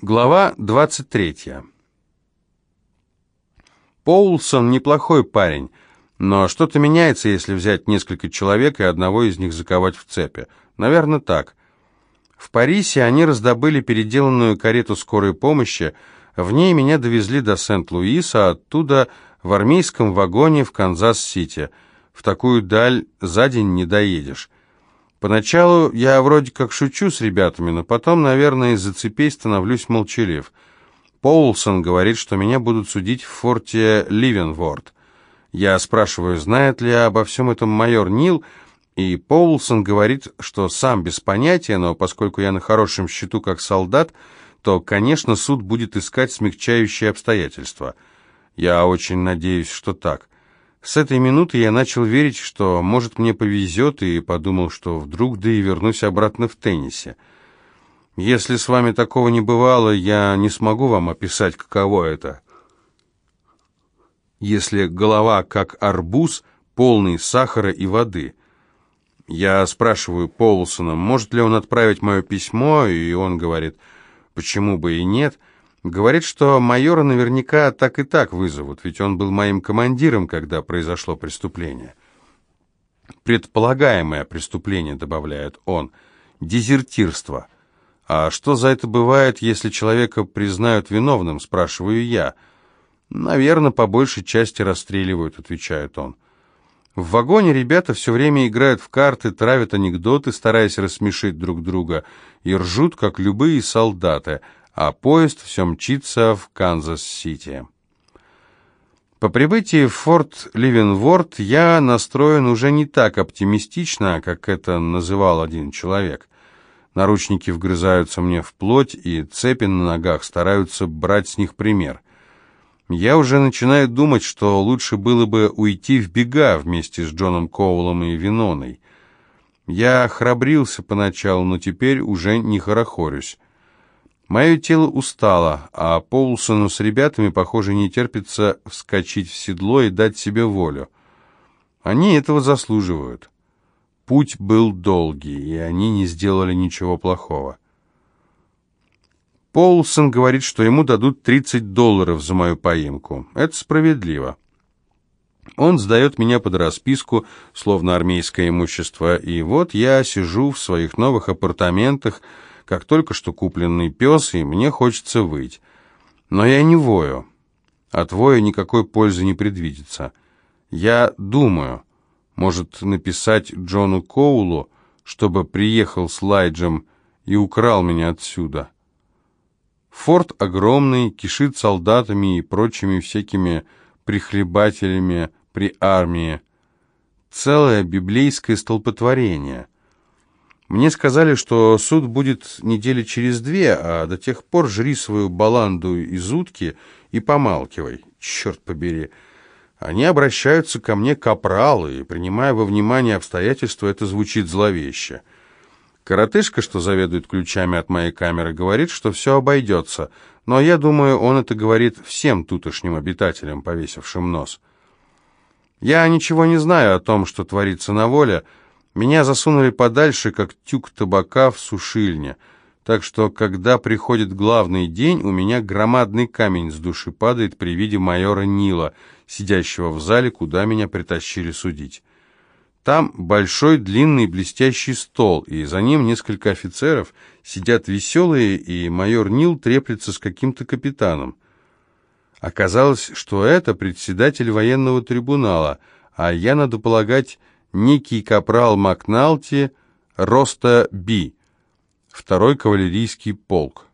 Глава 23. Поулсон неплохой парень, но что-то меняется, если взять несколько человек и одного из них заковать в цепи. Наверное, так. В Парисе они раздобыли переделанную карету скорой помощи, в ней меня довезли до Сент-Луиса, а оттуда в армейском вагоне в Канзас-Сити. В такую даль за день не доедешь. Поначалу я вроде как шучу с ребятами, но потом, наверное, из-за цепей становлюсь молчалив. Поулсон говорит, что меня будут судить в форте Ливенворд. Я спрашиваю, знает ли обо всем этом майор Нил, и Поулсон говорит, что сам без понятия, но поскольку я на хорошем счету как солдат, то, конечно, суд будет искать смягчающие обстоятельства. Я очень надеюсь, что так. С этой минуты я начал верить, что, может, мне повезет, и подумал, что вдруг да и вернусь обратно в теннисе. Если с вами такого не бывало, я не смогу вам описать, каково это. Если голова как арбуз, полный сахара и воды. Я спрашиваю Полсона, может ли он отправить мое письмо, и он говорит, почему бы и нет, — Говорит, что майора наверняка так и так вызовут, ведь он был моим командиром, когда произошло преступление. Предполагаемое преступление, добавляет он, дезертирство. А что за это бывает, если человека признают виновным, спрашиваю я. Наверное, по большей части расстреливают, отвечает он. В вагоне ребята все время играют в карты, травят анекдоты, стараясь рассмешить друг друга, и ржут, как любые солдаты – а поезд все мчится в Канзас-Сити. По прибытии в форт Ливенворд я настроен уже не так оптимистично, как это называл один человек. Наручники вгрызаются мне в плоть, и цепи на ногах стараются брать с них пример. Я уже начинаю думать, что лучше было бы уйти в бега вместе с Джоном Коулом и Виноной. Я храбрился поначалу, но теперь уже не хорохорюсь. Мое тело устало, а Поулсону с ребятами, похоже, не терпится вскочить в седло и дать себе волю. Они этого заслуживают. Путь был долгий, и они не сделали ничего плохого. Поулсон говорит, что ему дадут 30 долларов за мою поимку. Это справедливо. Он сдает меня под расписку, словно армейское имущество, и вот я сижу в своих новых апартаментах, как только что купленный пес, и мне хочется выть. Но я не вою. От воя никакой пользы не предвидится. Я думаю, может написать Джону Коулу, чтобы приехал с Лайджем и украл меня отсюда. Форт огромный, кишит солдатами и прочими всякими прихлебателями при армии. Целое библейское столпотворение — мне сказали, что суд будет недели через две, а до тех пор жри свою баланду из утки и помалкивай. Черт побери. Они обращаются ко мне капралы, и, принимая во внимание обстоятельства, это звучит зловеще. Коротышка, что заведует ключами от моей камеры, говорит, что все обойдется, но я думаю, он это говорит всем тутошним обитателям, повесившим нос. Я ничего не знаю о том, что творится на воле, меня засунули подальше, как тюк табака в сушильне, так что, когда приходит главный день, у меня громадный камень с души падает при виде майора Нила, сидящего в зале, куда меня притащили судить. Там большой длинный блестящий стол, и за ним несколько офицеров сидят веселые, и майор Нил треплется с каким-то капитаном. Оказалось, что это председатель военного трибунала, а я, надо полагать, некий капрал Макналти Роста Би, второй кавалерийский полк.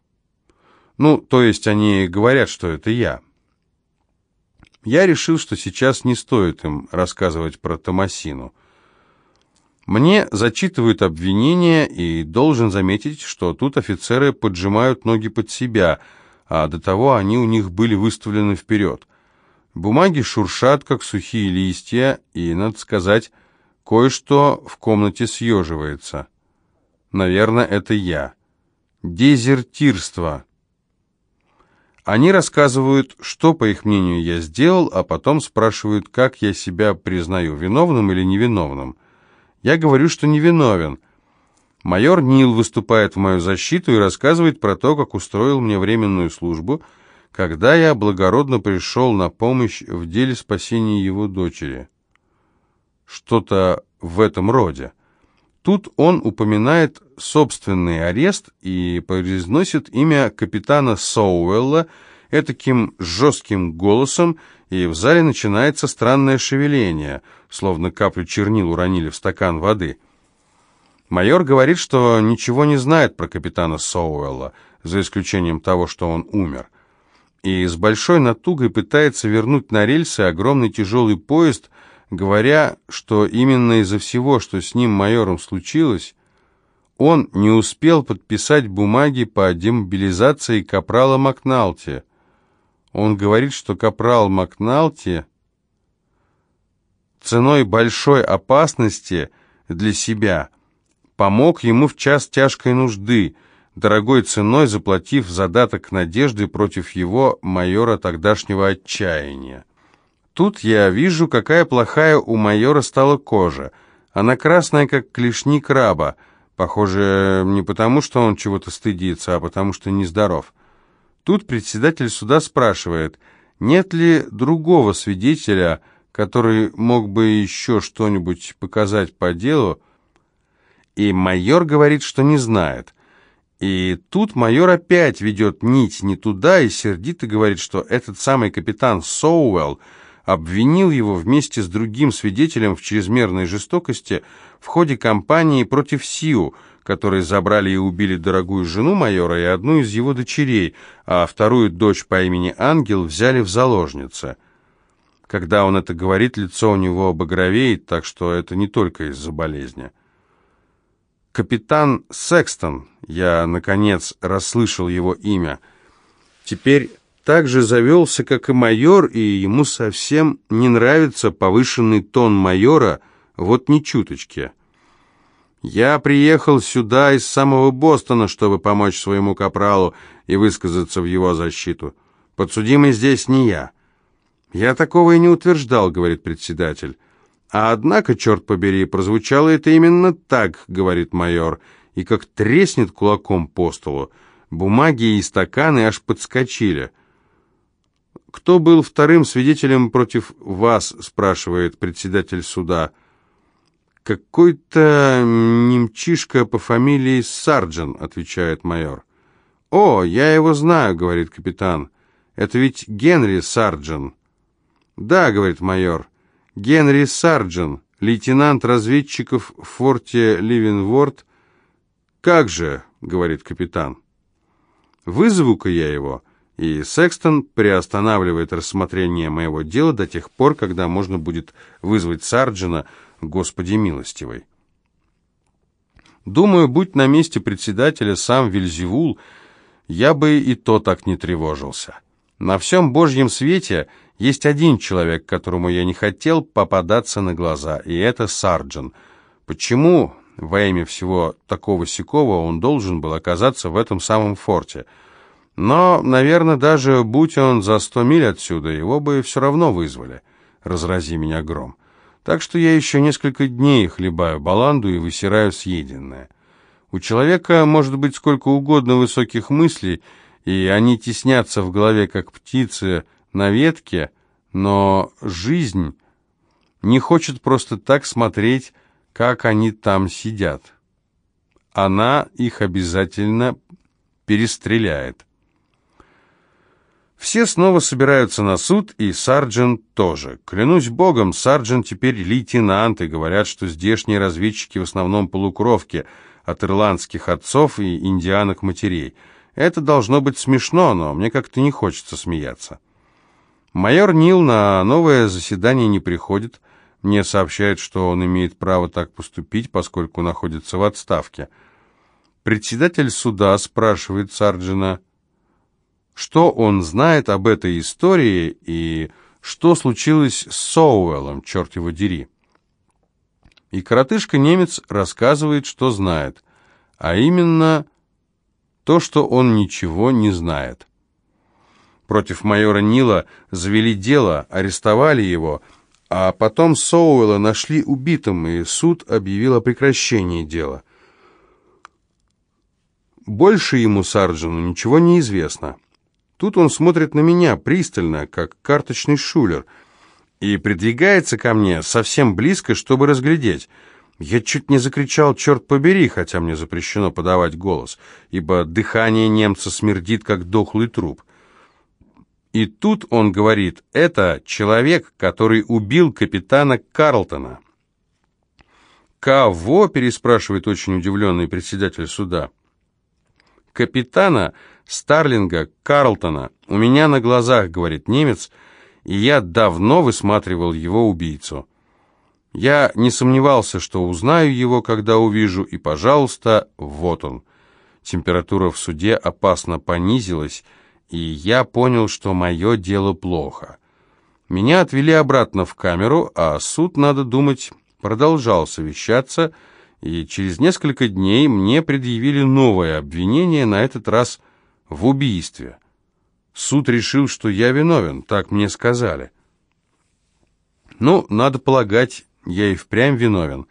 Ну, то есть они говорят, что это я. Я решил, что сейчас не стоит им рассказывать про Томасину. Мне зачитывают обвинения, и должен заметить, что тут офицеры поджимают ноги под себя, а до того они у них были выставлены вперед. Бумаги шуршат, как сухие листья, и, надо сказать, Кое-что в комнате съеживается. Наверное, это я. Дезертирство. Они рассказывают, что, по их мнению, я сделал, а потом спрашивают, как я себя признаю, виновным или невиновным. Я говорю, что невиновен. Майор Нил выступает в мою защиту и рассказывает про то, как устроил мне временную службу, когда я благородно пришел на помощь в деле спасения его дочери. Что-то в этом роде. Тут он упоминает собственный арест и произносит имя капитана Соуэлла этаким жестким голосом, и в зале начинается странное шевеление, словно каплю чернил уронили в стакан воды. Майор говорит, что ничего не знает про капитана Соуэлла, за исключением того, что он умер. И с большой натугой пытается вернуть на рельсы огромный тяжелый поезд, говоря, что именно из-за всего, что с ним майором случилось, он не успел подписать бумаги по демобилизации капрала Макналти. Он говорит, что капрал Макналти ценой большой опасности для себя помог ему в час тяжкой нужды, дорогой ценой заплатив задаток надежды против его майора тогдашнего отчаяния. Тут я вижу, какая плохая у майора стала кожа. Она красная, как клешни краба. Похоже, не потому, что он чего-то стыдится, а потому, что нездоров. Тут председатель суда спрашивает, нет ли другого свидетеля, который мог бы еще что-нибудь показать по делу, и майор говорит, что не знает. И тут майор опять ведет нить не туда и сердито говорит, что этот самый капитан Соуэлл обвинил его вместе с другим свидетелем в чрезмерной жестокости в ходе кампании против Сиу, которые забрали и убили дорогую жену майора и одну из его дочерей, а вторую дочь по имени Ангел взяли в заложницы. Когда он это говорит, лицо у него багровеет, так что это не только из-за болезни. Капитан Секстон, я, наконец, расслышал его имя, теперь так же завелся, как и майор, и ему совсем не нравится повышенный тон майора, вот ни чуточки. Я приехал сюда из самого Бостона, чтобы помочь своему капралу и высказаться в его защиту. Подсудимый здесь не я. Я такого и не утверждал, говорит председатель. А однако, черт побери, прозвучало это именно так, говорит майор, и как треснет кулаком по столу. Бумаги и стаканы аж подскочили. «Кто был вторым свидетелем против вас?» – спрашивает председатель суда. «Какой-то немчишка по фамилии Сарджен», – отвечает майор. «О, я его знаю», – говорит капитан. «Это ведь Генри Сарджен». «Да», – говорит майор. «Генри Сарджен, лейтенант разведчиков в форте Ливенворд». «Как же», — говорит капитан. «Вызову-ка я его» и Секстон приостанавливает рассмотрение моего дела до тех пор, когда можно будет вызвать Сарджина, Господи милостивый. Думаю, будь на месте председателя сам Вильзевул, я бы и то так не тревожился. На всем Божьем свете есть один человек, которому я не хотел попадаться на глаза, и это Сарджин. Почему во имя всего такого сякого он должен был оказаться в этом самом форте – но, наверное, даже будь он за сто миль отсюда, его бы все равно вызвали. Разрази меня гром. Так что я еще несколько дней хлебаю баланду и высираю съеденное. У человека может быть сколько угодно высоких мыслей, и они теснятся в голове, как птицы на ветке, но жизнь не хочет просто так смотреть, как они там сидят. Она их обязательно перестреляет. Все снова собираются на суд, и Сарджент тоже. Клянусь богом, Сарджент теперь лейтенант, и говорят, что здешние разведчики в основном полукровки, от ирландских отцов и индианок матерей. Это должно быть смешно, но мне как-то не хочется смеяться. Майор Нил на новое заседание не приходит. Мне сообщают, что он имеет право так поступить, поскольку находится в отставке. Председатель суда спрашивает Сарджина, что он знает об этой истории и что случилось с Соуэллом, черт его дери. И коротышка-немец рассказывает, что знает, а именно то, что он ничего не знает. Против майора Нила завели дело, арестовали его, а потом Соуэлла нашли убитым, и суд объявил о прекращении дела. Больше ему, Сарджину, ничего не известно. Тут он смотрит на меня пристально, как карточный шулер, и придвигается ко мне совсем близко, чтобы разглядеть. Я чуть не закричал «Черт побери!», хотя мне запрещено подавать голос, ибо дыхание немца смердит, как дохлый труп. И тут он говорит, это человек, который убил капитана Карлтона. «Кого?» – переспрашивает очень удивленный председатель суда. «Капитана Старлинга Карлтона. У меня на глазах», – говорит немец, – «и я давно высматривал его убийцу». Я не сомневался, что узнаю его, когда увижу, и, пожалуйста, вот он. Температура в суде опасно понизилась, и я понял, что мое дело плохо. Меня отвели обратно в камеру, а суд, надо думать, продолжал совещаться, и через несколько дней мне предъявили новое обвинение, на этот раз в убийстве. Суд решил, что я виновен, так мне сказали. Ну, надо полагать, я и впрямь виновен.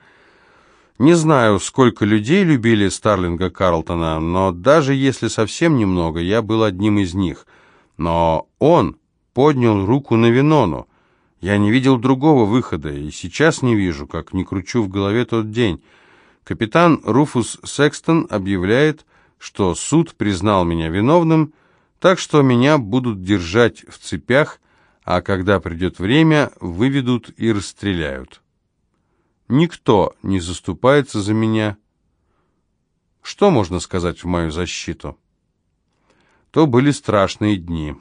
Не знаю, сколько людей любили Старлинга Карлтона, но даже если совсем немного, я был одним из них. Но он поднял руку на Винону. Я не видел другого выхода, и сейчас не вижу, как не кручу в голове тот день. Капитан Руфус Секстон объявляет, что суд признал меня виновным, так что меня будут держать в цепях, а когда придет время, выведут и расстреляют. Никто не заступается за меня. Что можно сказать в мою защиту? То были страшные дни.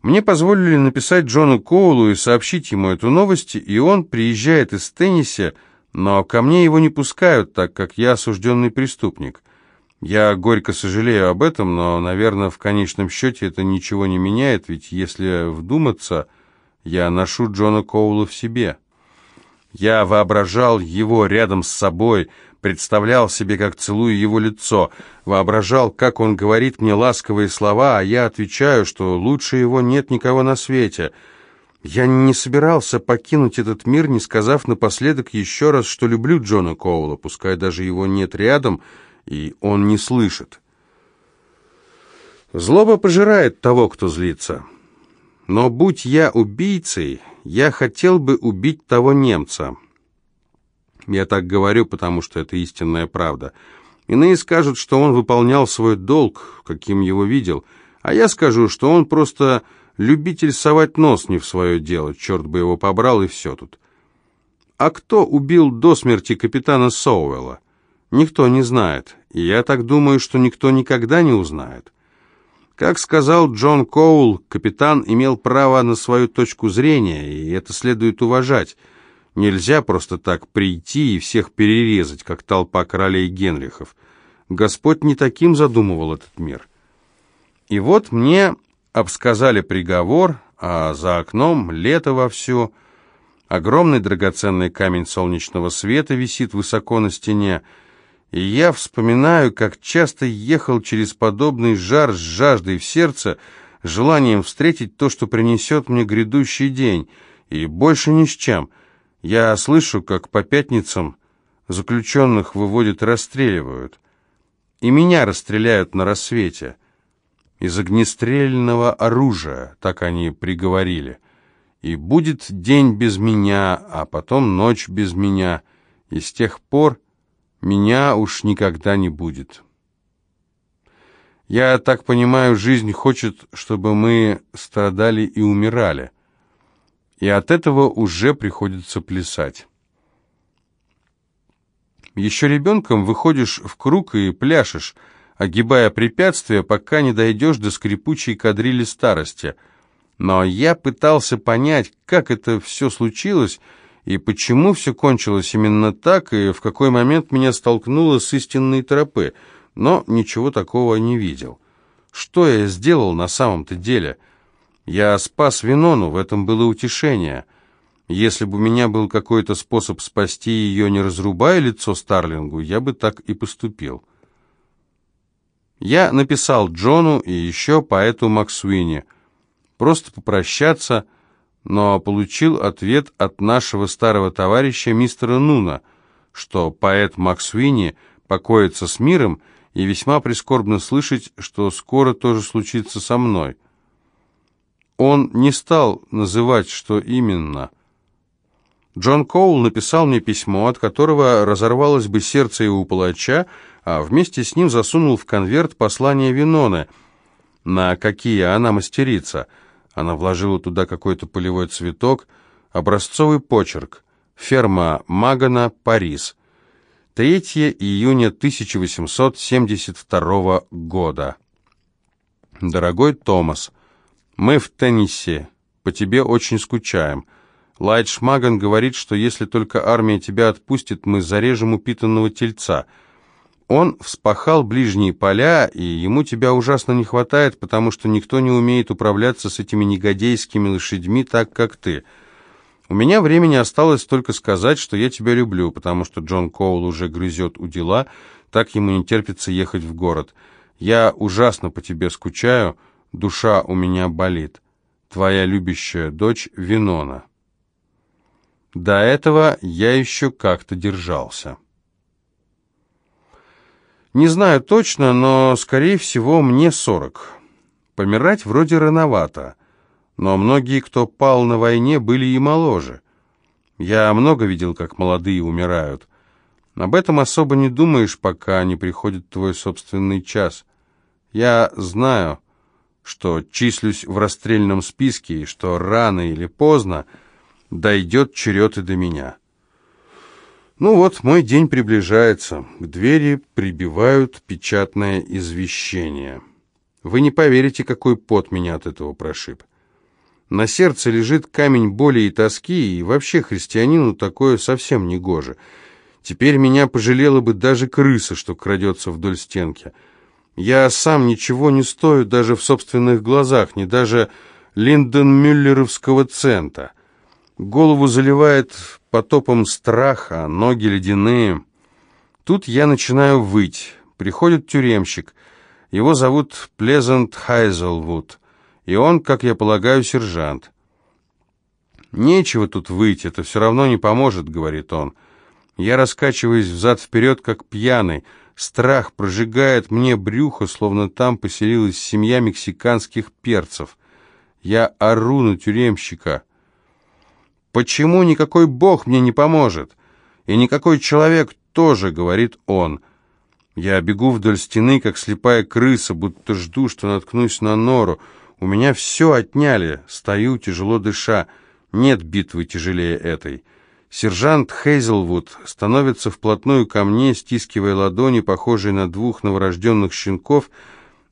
Мне позволили написать Джону Коулу и сообщить ему эту новость, и он приезжает из Тенниси, но ко мне его не пускают, так как я осужденный преступник. Я горько сожалею об этом, но, наверное, в конечном счете это ничего не меняет, ведь если вдуматься, я ношу Джона Коула в себе». Я воображал его рядом с собой, представлял себе, как целую его лицо, воображал, как он говорит мне ласковые слова, а я отвечаю, что лучше его нет никого на свете. Я не собирался покинуть этот мир, не сказав напоследок еще раз, что люблю Джона Коула, пускай даже его нет рядом, и он не слышит. Злоба пожирает того, кто злится. Но будь я убийцей, я хотел бы убить того немца. Я так говорю, потому что это истинная правда. Иные скажут, что он выполнял свой долг, каким его видел, а я скажу, что он просто любитель совать нос не в свое дело, черт бы его побрал, и все тут. А кто убил до смерти капитана Соуэлла? Никто не знает, и я так думаю, что никто никогда не узнает. Как сказал Джон Коул, капитан имел право на свою точку зрения, и это следует уважать. Нельзя просто так прийти и всех перерезать, как толпа королей Генрихов. Господь не таким задумывал этот мир. И вот мне обсказали приговор, а за окном лето вовсю. Огромный драгоценный камень солнечного света висит высоко на стене, и я вспоминаю, как часто ехал через подобный жар с жаждой в сердце, желанием встретить то, что принесет мне грядущий день, и больше ни с чем. Я слышу, как по пятницам заключенных выводят расстреливают. И меня расстреляют на рассвете. Из огнестрельного оружия, так они приговорили. И будет день без меня, а потом ночь без меня. И с тех пор меня уж никогда не будет. Я так понимаю, жизнь хочет, чтобы мы страдали и умирали. И от этого уже приходится плясать. Еще ребенком выходишь в круг и пляшешь, огибая препятствия, пока не дойдешь до скрипучей кадрили старости. Но я пытался понять, как это все случилось, и почему все кончилось именно так, и в какой момент меня столкнуло с истинной тропы, но ничего такого не видел. Что я сделал на самом-то деле? Я спас Винону, в этом было утешение. Если бы у меня был какой-то способ спасти ее, не разрубая лицо Старлингу, я бы так и поступил. Я написал Джону и еще поэту Максуине. Просто попрощаться – но получил ответ от нашего старого товарища мистера Нуна, что поэт Максвини покоится с миром, и весьма прискорбно слышать, что скоро тоже случится со мной. Он не стал называть, что именно. Джон Коул написал мне письмо, от которого разорвалось бы сердце его палача, а вместе с ним засунул в конверт послание Виноны, на какие она мастерица. Она вложила туда какой-то полевой цветок, образцовый почерк. Ферма Магана, Парис. 3 июня 1872 года. Дорогой Томас, мы в Теннесси, по тебе очень скучаем. Лайт Маган говорит, что если только армия тебя отпустит, мы зарежем упитанного тельца. Он вспахал ближние поля, и ему тебя ужасно не хватает, потому что никто не умеет управляться с этими негодейскими лошадьми так, как ты». У меня времени осталось только сказать, что я тебя люблю, потому что Джон Коул уже грызет у дела, так ему не терпится ехать в город. Я ужасно по тебе скучаю, душа у меня болит. Твоя любящая дочь Винона. До этого я еще как-то держался. Не знаю точно, но, скорее всего, мне сорок. Помирать вроде рановато но многие, кто пал на войне, были и моложе. Я много видел, как молодые умирают. Об этом особо не думаешь, пока не приходит твой собственный час. Я знаю, что числюсь в расстрельном списке, и что рано или поздно дойдет черед и до меня. Ну вот, мой день приближается. К двери прибивают печатное извещение. Вы не поверите, какой пот меня от этого прошиб. На сердце лежит камень боли и тоски, и вообще христианину такое совсем не гоже. Теперь меня пожалела бы даже крыса, что крадется вдоль стенки. Я сам ничего не стою даже в собственных глазах, не даже Линден-Мюллеровского цента. Голову заливает потопом страха, ноги ледяные. Тут я начинаю выть. Приходит тюремщик. Его зовут Плезант Хайзелвуд и он, как я полагаю, сержант. «Нечего тут выйти, это все равно не поможет», — говорит он. Я раскачиваюсь взад-вперед, как пьяный. Страх прожигает мне брюхо, словно там поселилась семья мексиканских перцев. Я ору на тюремщика. «Почему никакой бог мне не поможет? И никакой человек тоже», — говорит он. Я бегу вдоль стены, как слепая крыса, будто жду, что наткнусь на нору. У меня все отняли, стою, тяжело дыша. Нет битвы тяжелее этой. Сержант Хейзелвуд становится вплотную ко мне, стискивая ладони, похожие на двух новорожденных щенков,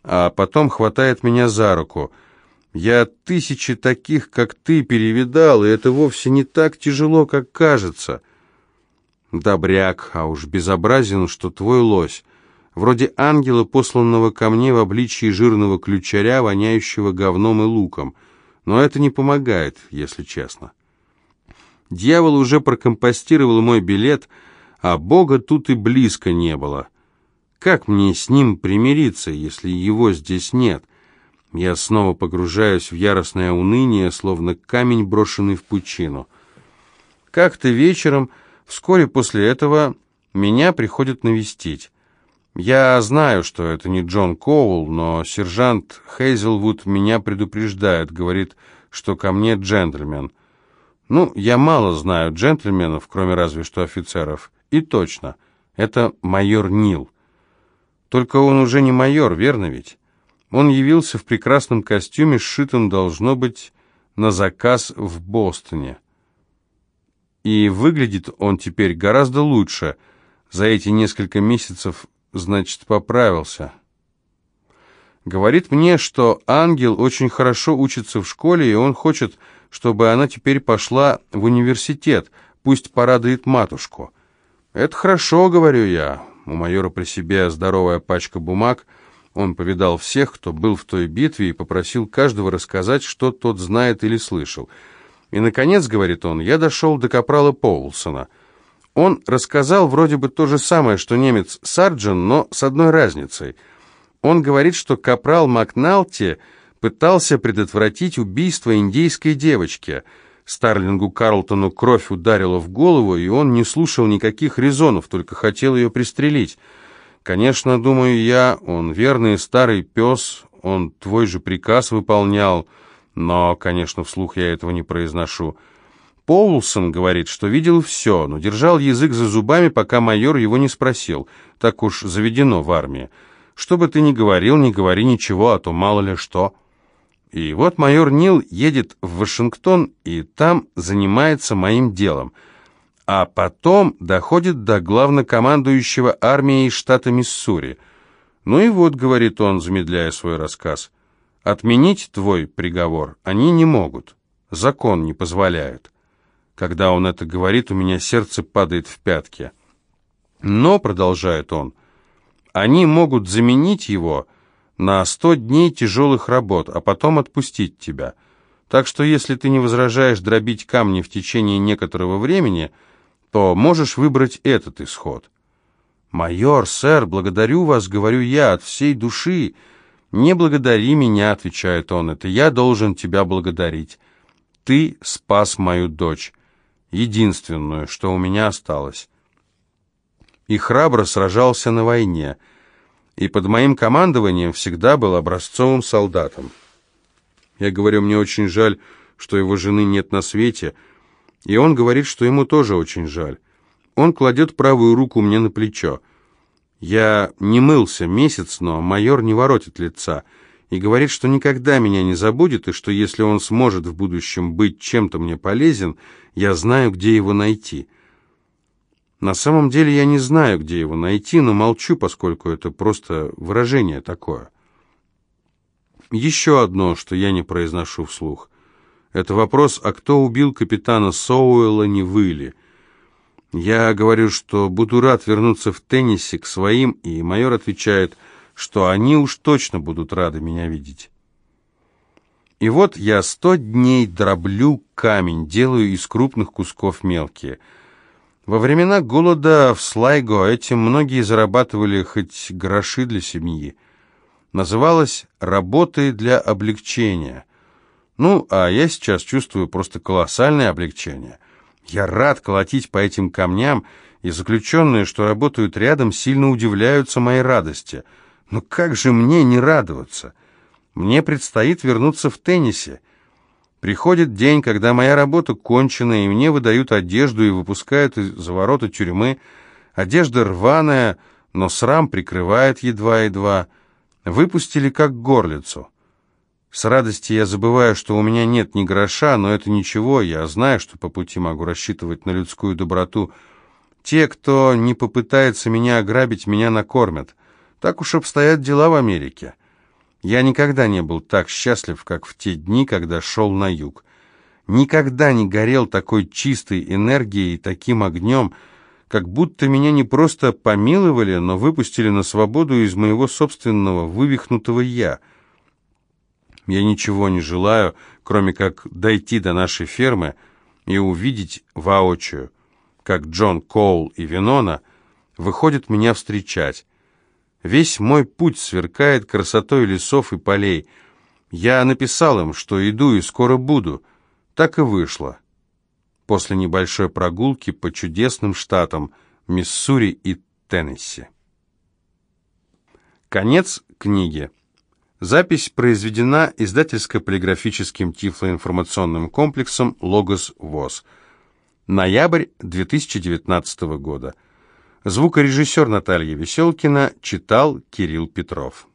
а потом хватает меня за руку. Я тысячи таких, как ты, перевидал, и это вовсе не так тяжело, как кажется. Добряк, а уж безобразен, что твой лось вроде ангела, посланного ко мне в обличии жирного ключаря, воняющего говном и луком. Но это не помогает, если честно. Дьявол уже прокомпостировал мой билет, а Бога тут и близко не было. Как мне с ним примириться, если его здесь нет? Я снова погружаюсь в яростное уныние, словно камень, брошенный в пучину. Как-то вечером, вскоре после этого, меня приходят навестить. Я знаю, что это не Джон Коул, но сержант Хейзелвуд меня предупреждает, говорит, что ко мне джентльмен. Ну, я мало знаю джентльменов, кроме разве что офицеров. И точно, это майор Нил. Только он уже не майор, верно ведь? Он явился в прекрасном костюме, сшитом, должно быть, на заказ в Бостоне. И выглядит он теперь гораздо лучше. За эти несколько месяцев значит, поправился. Говорит мне, что ангел очень хорошо учится в школе, и он хочет, чтобы она теперь пошла в университет, пусть порадует матушку. Это хорошо, говорю я. У майора при себе здоровая пачка бумаг. Он повидал всех, кто был в той битве, и попросил каждого рассказать, что тот знает или слышал. И, наконец, говорит он, я дошел до капрала Поулсона — он рассказал вроде бы то же самое, что немец Сарджен, но с одной разницей. Он говорит, что капрал Макналти пытался предотвратить убийство индейской девочки. Старлингу Карлтону кровь ударила в голову, и он не слушал никаких резонов, только хотел ее пристрелить. Конечно, думаю я, он верный старый пес, он твой же приказ выполнял, но, конечно, вслух я этого не произношу. Поулсон говорит, что видел все, но держал язык за зубами, пока майор его не спросил. Так уж заведено в армии. Что бы ты ни говорил, не говори ничего, а то мало ли что. И вот майор Нил едет в Вашингтон и там занимается моим делом. А потом доходит до главнокомандующего армией штата Миссури. Ну и вот, говорит он, замедляя свой рассказ, отменить твой приговор они не могут. Закон не позволяет. Когда он это говорит, у меня сердце падает в пятки. Но, продолжает он, они могут заменить его на сто дней тяжелых работ, а потом отпустить тебя. Так что если ты не возражаешь дробить камни в течение некоторого времени, то можешь выбрать этот исход. «Майор, сэр, благодарю вас, говорю я, от всей души». «Не благодари меня», — отвечает он, — «это я должен тебя благодарить. Ты спас мою дочь» единственную, что у меня осталось. И храбро сражался на войне, и под моим командованием всегда был образцовым солдатом. Я говорю, мне очень жаль, что его жены нет на свете, и он говорит, что ему тоже очень жаль. Он кладет правую руку мне на плечо. Я не мылся месяц, но майор не воротит лица и говорит, что никогда меня не забудет, и что если он сможет в будущем быть чем-то мне полезен, я знаю, где его найти. На самом деле я не знаю, где его найти, но молчу, поскольку это просто выражение такое. Еще одно, что я не произношу вслух. Это вопрос, а кто убил капитана Соуэлла, не вы ли? Я говорю, что буду рад вернуться в теннисе к своим, и майор отвечает, что они уж точно будут рады меня видеть. И вот я сто дней дроблю камень, делаю из крупных кусков мелкие. Во времена голода в Слайго этим многие зарабатывали хоть гроши для семьи. Называлось «работы для облегчения». Ну, а я сейчас чувствую просто колоссальное облегчение. Я рад колотить по этим камням, и заключенные, что работают рядом, сильно удивляются моей радости. Но как же мне не радоваться?» Мне предстоит вернуться в теннисе. Приходит день, когда моя работа кончена, и мне выдают одежду и выпускают из-за ворота тюрьмы. Одежда рваная, но срам прикрывает едва-едва. Выпустили как горлицу. С радости я забываю, что у меня нет ни гроша, но это ничего, я знаю, что по пути могу рассчитывать на людскую доброту. Те, кто не попытается меня ограбить, меня накормят. Так уж обстоят дела в Америке. Я никогда не был так счастлив, как в те дни, когда шел на юг. Никогда не горел такой чистой энергией и таким огнем, как будто меня не просто помиловали, но выпустили на свободу из моего собственного вывихнутого «я». Я ничего не желаю, кроме как дойти до нашей фермы и увидеть воочию, как Джон Коул и Винона выходят меня встречать, Весь мой путь сверкает красотой лесов и полей. Я написал им, что иду и скоро буду. Так и вышло. После небольшой прогулки по чудесным штатам Миссури и Теннесси. Конец книги. Запись произведена издательско-полиграфическим тифлоинформационным комплексом «Логос ВОЗ». Ноябрь 2019 года. Звукорежиссер Наталья Веселкина читал Кирилл Петров.